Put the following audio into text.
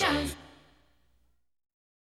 emotions.